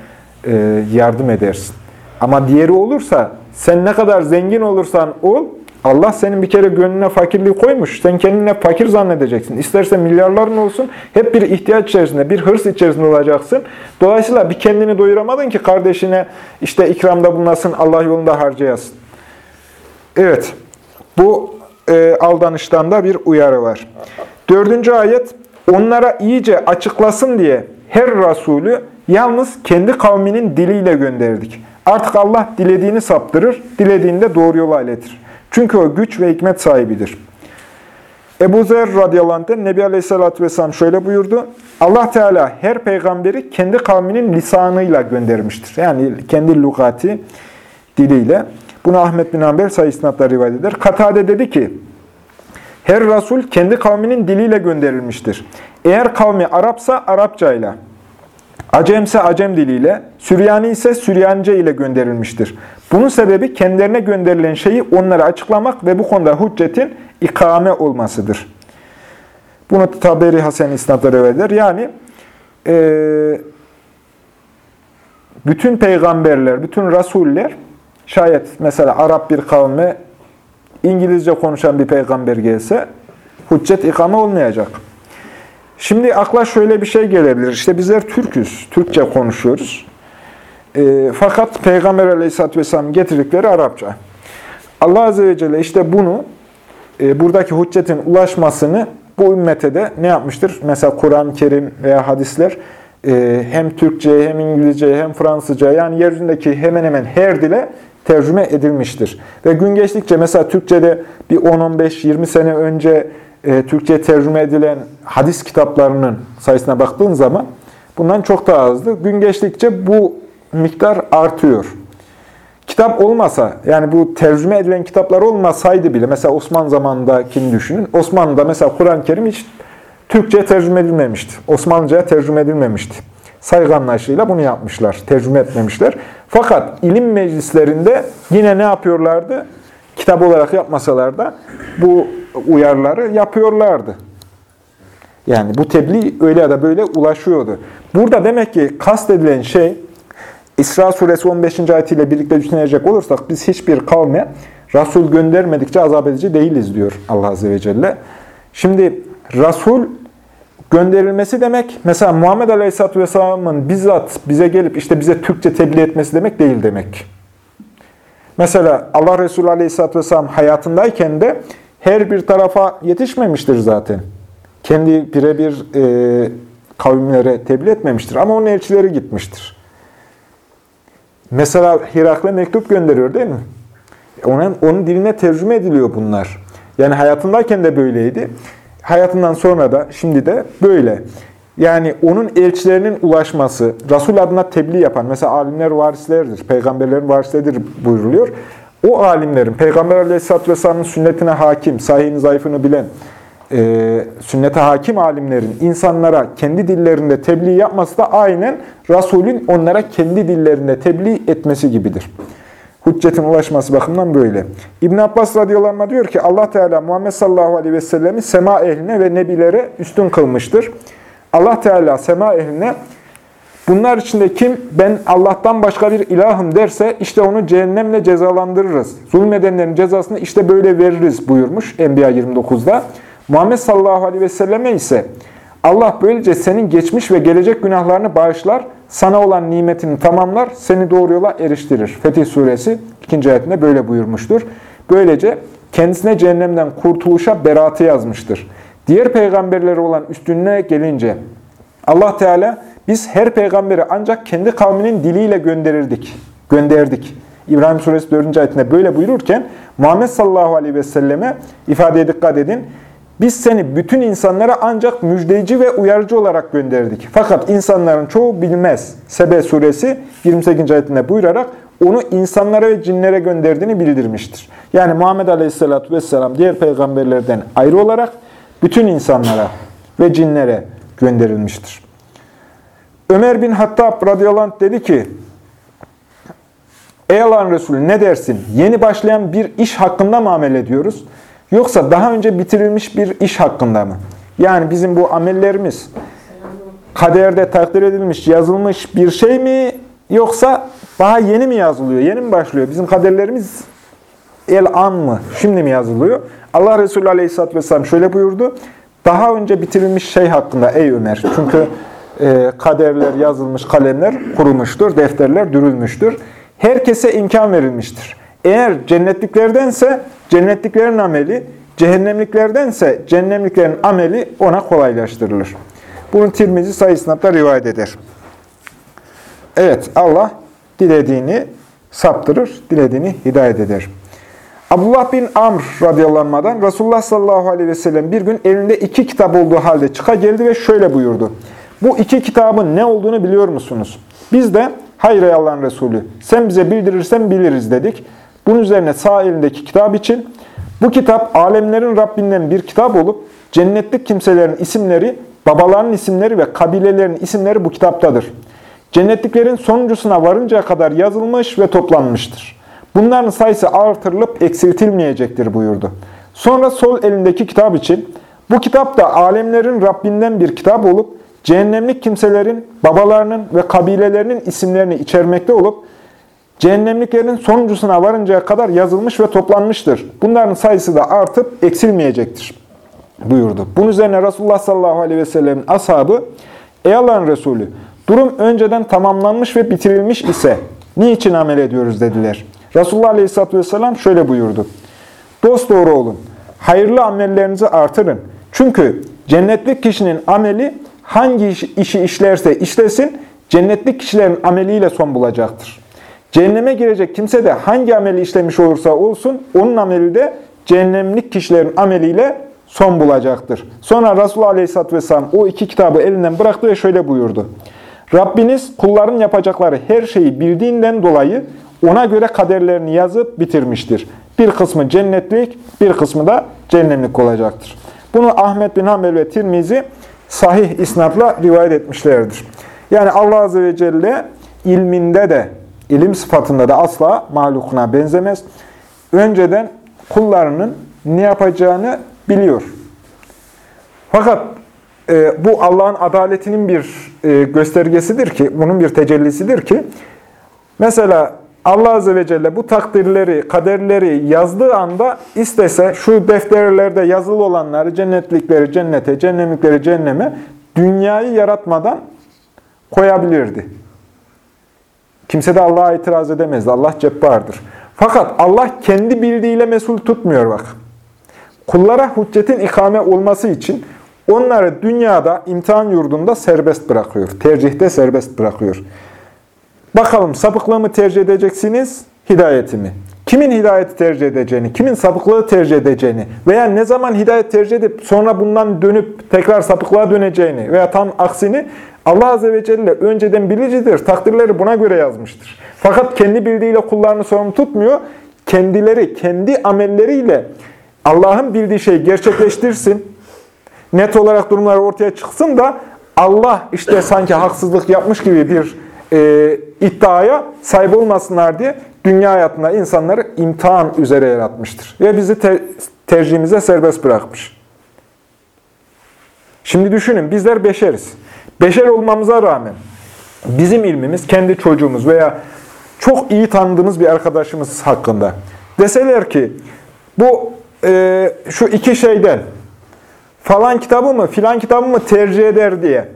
e, yardım edersin. Ama diğeri olursa sen ne kadar zengin olursan ol, Allah senin bir kere gönlüne fakirliği koymuş. Sen kendine fakir zannedeceksin. İsterse milyarların olsun, hep bir ihtiyaç içerisinde, bir hırs içerisinde olacaksın. Dolayısıyla bir kendini doyuramadın ki kardeşine işte ikramda bulunasın, Allah yolunda harcayasın. Evet, bu e, aldanıştan da bir uyarı var. Dördüncü ayet, onlara iyice açıklasın diye her Resulü yalnız kendi kavminin diliyle gönderdik. Artık Allah dilediğini saptırır, dilediğini de doğru yola iletir. Çünkü o güç ve hikmet sahibidir. Ebu Zer radıyallahu Nebi Aleyhisselatü Vesselam şöyle buyurdu. Allah Teala her peygamberi kendi kavminin lisanıyla göndermiştir. Yani kendi lugati diliyle. Bunu Ahmet bin Amber sayı isnatla rivayet eder. Katade dedi ki, her Resul kendi kavminin diliyle gönderilmiştir. Eğer kavmi Arapsa Arapçayla, Acemse Acem diliyle, Süryani ise Süryanice ile gönderilmiştir. Bunun sebebi kendilerine gönderilen şeyi onlara açıklamak ve bu konuda hüccetin ikame olmasıdır. Bunu Taberi Hasen isnatları eder. Yani e, bütün peygamberler, bütün rasuller, şayet mesela Arap bir kavme İngilizce konuşan bir peygamber gelse, hüccet ikame olmayacak. Şimdi akla şöyle bir şey gelebilir. İşte bizler Türk'üz, Türkçe konuşuyoruz. E, fakat Peygamber Aleyhisselatü Vesselam getirdikleri Arapça. Allah Azze ve Celle işte bunu, e, buradaki hüccetin ulaşmasını bu ümmete de ne yapmıştır? Mesela Kur'an-ı Kerim veya hadisler e, hem Türkçe, hem İngilizce, hem Fransızca yani yeryüzündeki hemen hemen her dile tercüme edilmiştir. Ve gün geçtikçe mesela Türkçe'de bir 10-15-20 sene önce e, Türkçe tercüme edilen hadis kitaplarının sayısına baktığın zaman bundan çok daha azdı. Gün geçtikçe bu miktar artıyor. Kitap olmasa, yani bu tercüme edilen kitaplar olmasaydı bile, mesela Osman zamanındakini düşünün. Osmanlı'da mesela Kur'an-ı Kerim hiç Türkçe tercüme edilmemişti. Osmanlıca'ya tercüme edilmemişti. Saygı anlayışıyla bunu yapmışlar. Tercüme etmemişler. Fakat ilim meclislerinde yine ne yapıyorlardı? Kitap olarak yapmasalar da bu uyarıları yapıyorlardı. Yani bu tebliğ öyle ya da böyle ulaşıyordu. Burada demek ki kastedilen şey, İsra suresi 15. ayetiyle birlikte düşünecek olursak, biz hiçbir kavme Resul göndermedikçe azap edici değiliz diyor Allah Azze ve Celle. Şimdi Resul gönderilmesi demek, mesela Muhammed Aleyhisselatü Vesselam'ın bizzat bize gelip işte bize Türkçe tebliğ etmesi demek değil demek. Mesela Allah Resulü Aleyhisselatü Vesselam hayatındayken de her bir tarafa yetişmemiştir zaten. Kendi birebir e, kavimlere tebliğ etmemiştir ama onun elçileri gitmiştir. Mesela Hirakle mektup gönderiyor değil mi? Onun, onun diline tercüme ediliyor bunlar. Yani hayatındayken de böyleydi. Hayatından sonra da şimdi de böyle. Yani onun elçilerinin ulaşması, Resul adına tebliğ yapan, mesela alimler varislerdir, peygamberlerin varisleridir buyruluyor. O alimlerin, Peygamber aleyhisselatü vesselamın sünnetine hakim, sahihini zayıfını bilen, e, sünnete hakim alimlerin insanlara kendi dillerinde tebliğ yapması da aynen Resulün onlara kendi dillerinde tebliğ etmesi gibidir. Hüccetin ulaşması bakımından böyle. İbn Abbas radıyallahu diyor ki Allah Teala Muhammed sallallahu aleyhi ve sellemi sema ehline ve nebilere üstün kılmıştır. Allah Teala sema ehline bunlar içinde kim ben Allah'tan başka bir ilahım derse işte onu cehennemle cezalandırırız. Zulmedenlerin cezasını işte böyle veririz buyurmuş Enbiya 29'da. Muhammed sallallahu aleyhi ve selleme ise Allah böylece senin geçmiş ve gelecek günahlarını bağışlar, sana olan nimetini tamamlar, seni doğru yola eriştirir. Fetih suresi 2. ayetinde böyle buyurmuştur. Böylece kendisine cehennemden kurtuluşa beratı yazmıştır. Diğer peygamberlere olan üstünlüğe gelince Allah Teala biz her peygamberi ancak kendi kavminin diliyle gönderirdik. Gönderdik. İbrahim suresi 4. ayetinde böyle buyururken Muhammed sallallahu aleyhi ve selleme ifadeye dikkat edin. Biz seni bütün insanlara ancak müjdeci ve uyarıcı olarak gönderdik. Fakat insanların çoğu bilmez. Sebe suresi 28. ayetinde buyurarak onu insanlara ve cinlere gönderdiğini bildirmiştir. Yani Muhammed Aleyhisselatü Vesselam diğer peygamberlerden ayrı olarak bütün insanlara ve cinlere gönderilmiştir. Ömer bin Hattab radıyallahu anh dedi ki, Ey Allah'ın Resulü ne dersin? Yeni başlayan bir iş hakkında mı amel ediyoruz? Yoksa daha önce bitirilmiş bir iş hakkında mı? Yani bizim bu amellerimiz kaderde takdir edilmiş, yazılmış bir şey mi? Yoksa daha yeni mi yazılıyor? Yeni mi başlıyor? Bizim kaderlerimiz el an mı? Şimdi mi yazılıyor? Allah Resulü Aleyhisselatü Vesselam şöyle buyurdu. Daha önce bitirilmiş şey hakkında ey Ömer. Çünkü kaderler yazılmış, kalemler kurumuştur, defterler dürülmüştür. Herkese imkan verilmiştir. Eğer cennetliklerdense cennetliklerin ameli, cehennemliklerdense cehennemliklerin ameli ona kolaylaştırılır. Bunu Tirmizi sayısında da rivayet eder. Evet, Allah dilediğini saptırır, dilediğini hidayet eder. Abdullah bin Amr radıyallahu Resulullah sallallahu aleyhi ve sellem bir gün elinde iki kitap olduğu halde çıka geldi ve şöyle buyurdu. Bu iki kitabın ne olduğunu biliyor musunuz? Biz de hayır ey Allah'ın Resulü sen bize bildirirsen biliriz dedik. Bunun üzerine sağ elindeki kitap için bu kitap alemlerin Rabbinden bir kitap olup cennetlik kimselerin isimleri, babalarının isimleri ve kabilelerin isimleri bu kitaptadır. Cennetliklerin sonuncusuna varıncaya kadar yazılmış ve toplanmıştır. Bunların sayısı artırılıp eksiltilmeyecektir buyurdu. Sonra sol elindeki kitap için bu kitap da alemlerin Rabbinden bir kitap olup cehennemlik kimselerin, babalarının ve kabilelerinin isimlerini içermekte olup cehennemliklerin sonuncusuna varıncaya kadar yazılmış ve toplanmıştır. Bunların sayısı da artıp eksilmeyecektir buyurdu. Bunun üzerine Resulullah sallallahu aleyhi ve sellem'in ashabı, Ey Allah'ın Resulü, durum önceden tamamlanmış ve bitirilmiş ise niçin amel ediyoruz dediler. Resulullah aleyhisselatü vesselam şöyle buyurdu. Dost doğru olun, hayırlı amellerinizi artırın. Çünkü cennetlik kişinin ameli hangi işi işlerse işlesin, cennetlik kişilerin ameliyle son bulacaktır. Cehenneme girecek kimse de hangi ameli işlemiş olursa olsun, onun ameli de cehennemlik kişilerin ameliyle son bulacaktır. Sonra Resulullah Aleyhisselatü Vesselam o iki kitabı elinden bıraktı ve şöyle buyurdu. Rabbiniz kulların yapacakları her şeyi bildiğinden dolayı ona göre kaderlerini yazıp bitirmiştir. Bir kısmı cennetlik, bir kısmı da cehennemlik olacaktır. Bunu Ahmet bin Hanbel ve Tirmizi sahih isnatla rivayet etmişlerdir. Yani Allah Azze ve Celle ilminde de, ilim sıfatında da asla mahlukuna benzemez. Önceden kullarının ne yapacağını biliyor. Fakat e, bu Allah'ın adaletinin bir e, göstergesidir ki, bunun bir tecellisidir ki, mesela Allah Azze ve Celle bu takdirleri, kaderleri yazdığı anda istese şu defterlerde yazılı olanları, cennetlikleri cennete, cehennemlikleri cehenneme, dünyayı yaratmadan koyabilirdi. Kimse de Allah'a itiraz edemezdi. Allah cebbardır. Fakat Allah kendi bildiğiyle mesul tutmuyor bak. Kullara hüccetin ikame olması için onları dünyada imtihan yurdunda serbest bırakıyor. Tercihte serbest bırakıyor. Bakalım sapıklığı mı tercih edeceksiniz, hidayeti mi? Kimin hidayeti tercih edeceğini, kimin sapıklığı tercih edeceğini veya ne zaman hidayet tercih edip sonra bundan dönüp tekrar sapıklığa döneceğini veya tam aksini Allah Azze ve Celle önceden bilicidir. Takdirleri buna göre yazmıştır. Fakat kendi bildiğiyle kullarını sorumlu tutmuyor. Kendileri, kendi amelleriyle Allah'ın bildiği şeyi gerçekleştirsin. Net olarak durumlar ortaya çıksın da Allah işte sanki haksızlık yapmış gibi bir e, iddiaya sahip olmasınlar diye dünya hayatında insanları imtihan üzere yaratmıştır. Ve bizi te tercihimize serbest bırakmış. Şimdi düşünün bizler beşeriz. Beşer olmamıza rağmen bizim ilmimiz kendi çocuğumuz veya çok iyi tanıdığımız bir arkadaşımız hakkında deseler ki bu e, şu iki şeyden falan kitabı mı filan kitabı mı tercih eder diye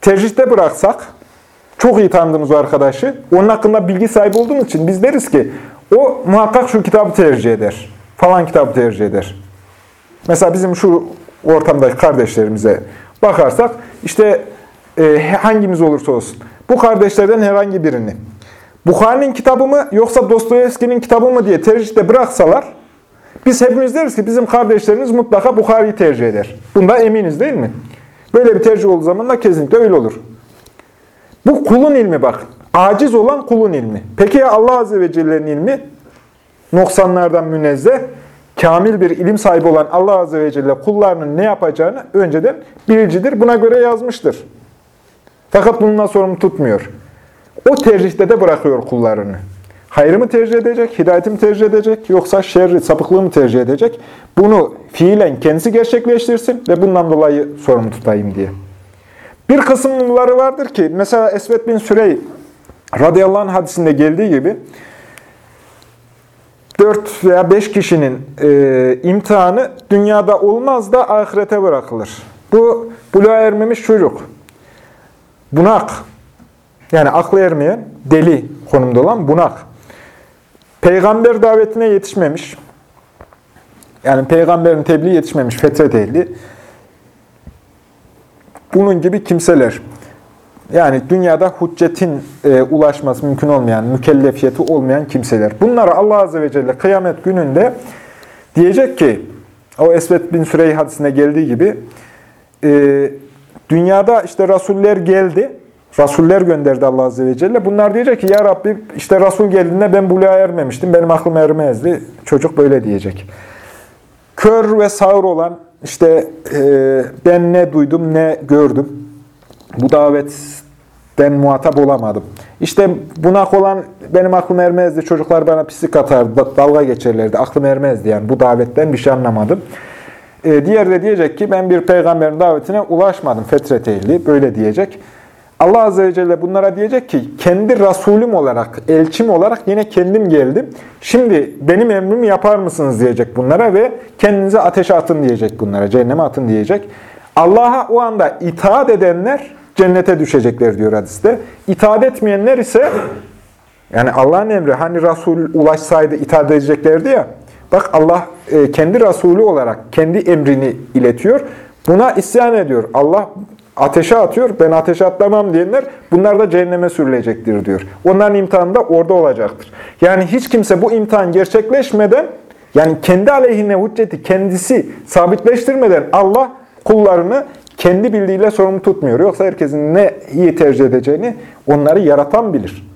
tercihte bıraksak çok iyi tanıdığımız arkadaşı onun hakkında bilgi sahibi olduğumuz için biz deriz ki o muhakkak şu kitabı tercih eder. Falan kitabı tercih eder. Mesela bizim şu ortamdaki kardeşlerimize bakarsak işte e, hangimiz olursa olsun bu kardeşlerden herhangi birini Bukhari'nin kitabı mı yoksa Dostoyevski'nin kitabı mı diye tercihte bıraksalar biz hepimiz deriz ki bizim kardeşlerimiz mutlaka Bukhari'yi tercih eder. Bunda eminiz değil mi? Böyle bir tercih olduğu zaman da kesinlikle öyle olur. Bu kulun ilmi bak. Aciz olan kulun ilmi. Peki Allah Azze ve Celle'nin ilmi? Noksanlardan münezzeh, kamil bir ilim sahibi olan Allah Azze ve Celle kullarının ne yapacağını önceden bilicidir. Buna göre yazmıştır. Fakat bununla sorumlu tutmuyor. O tercihte de bırakıyor kullarını. Hayrı mı tercih edecek, hidayeti mi tercih edecek, yoksa şerri, sapıklığı mı tercih edecek? Bunu fiilen kendisi gerçekleştirsin ve bundan dolayı sorumlu tutayım diye. Bir kısımları vardır ki, mesela Esvet bin Sürey radıyallahu anh hadisinde geldiği gibi, dört veya beş kişinin e, imtihanı dünyada olmaz da ahirete bırakılır. Bu buluğa ermemiş çocuk, bunak, yani aklı ermeyen, deli konumda olan bunak. Peygamber davetine yetişmemiş, yani peygamberin tebliği yetişmemiş, fetret ehli, bunun gibi kimseler. Yani dünyada hüccetin e, ulaşması mümkün olmayan, mükellefiyeti olmayan kimseler. Bunlara Allah Azze ve Celle kıyamet gününde diyecek ki, o Esvet bin Süreyh hadisine geldiği gibi, e, dünyada işte Rasuller geldi, Rasuller gönderdi Allah Azze ve Celle. Bunlar diyecek ki, Ya Rabbi işte Rasul geldiğinde ben buluğa ermemiştim, benim aklım ermezdi. Çocuk böyle diyecek. Kör ve sağır olan, işte e, ben ne duydum ne gördüm. Bu davetten muhatap olamadım. İşte bunak olan benim aklım ermezdi. Çocuklar bana pislik atar, dalga geçerlerdi. Aklım ermezdi yani. Bu davetten bir şey anlamadım. E, diğer de diyecek ki ben bir peygamberin davetine ulaşmadım. Fetret ehli böyle diyecek. Allah Azze ve Celle bunlara diyecek ki, kendi Resulüm olarak, elçim olarak yine kendim geldim. Şimdi benim emrimi yapar mısınız diyecek bunlara ve kendinize ateşe atın diyecek bunlara, cehenneme atın diyecek. Allah'a o anda itaat edenler cennete düşecekler diyor hadiste. İtaat etmeyenler ise, yani Allah'ın emri, hani Resul ulaşsaydı itaat edeceklerdi ya, bak Allah e, kendi Resulü olarak kendi emrini iletiyor. Buna isyan ediyor. Allah ateşe atıyor, ben ateşe atlamam diyenler bunlar da cehenneme sürülecektir diyor. Onların imtihanı da orada olacaktır. Yani hiç kimse bu imtihan gerçekleşmeden, yani kendi aleyhine hücceti kendisi sabitleştirmeden Allah kullarını kendi bildiğiyle sorumlu tutmuyor. Yoksa herkesin ne iyi tercih edeceğini onları yaratan bilir.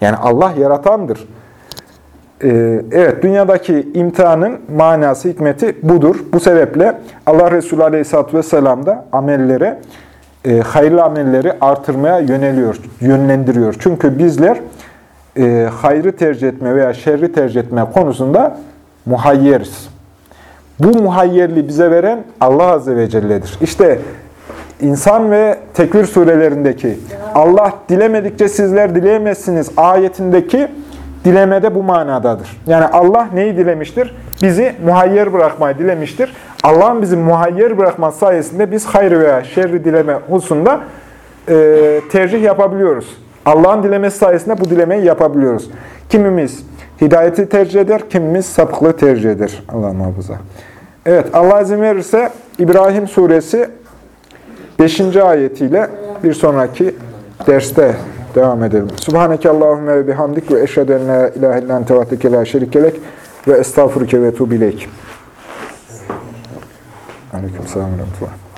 Yani Allah yaratandır. Ee, evet, dünyadaki imtihanın manası, hikmeti budur. Bu sebeple Allah Resulü Aleyhisselatü Vesselam da amellere, hayırlı amelleri artırmaya yöneliyor, yönlendiriyor. Çünkü bizler e, hayrı tercih etme veya şerri tercih etme konusunda muhayyeriz. Bu muhayyerliği bize veren Allah Azze ve Celle'dir. İşte İnsan ve Tekvir surelerindeki Allah dilemedikçe sizler dileyemezsiniz ayetindeki dileme de bu manadadır. Yani Allah neyi dilemiştir? Bizi muhayyer bırakmayı dilemiştir. Allah'ın bizi muhayyer bırakması sayesinde biz hayrı veya şerri dileme hususunda e, tercih yapabiliyoruz. Allah'ın dilemesi sayesinde bu dilemeyi yapabiliyoruz. Kimimiz hidayeti tercih eder, kimimiz sapıklığı tercih eder. Allah muhafaza. Evet, Allah izin verirse İbrahim suresi 5. ayetiyle bir sonraki derste devam edelim. Subhaneke Allahümme ve bihamdik ve eşhedü en la ilahe illan tevatike la şerikelek ve estağfurüke ve tuğbileyk. Aleyküm selam ve.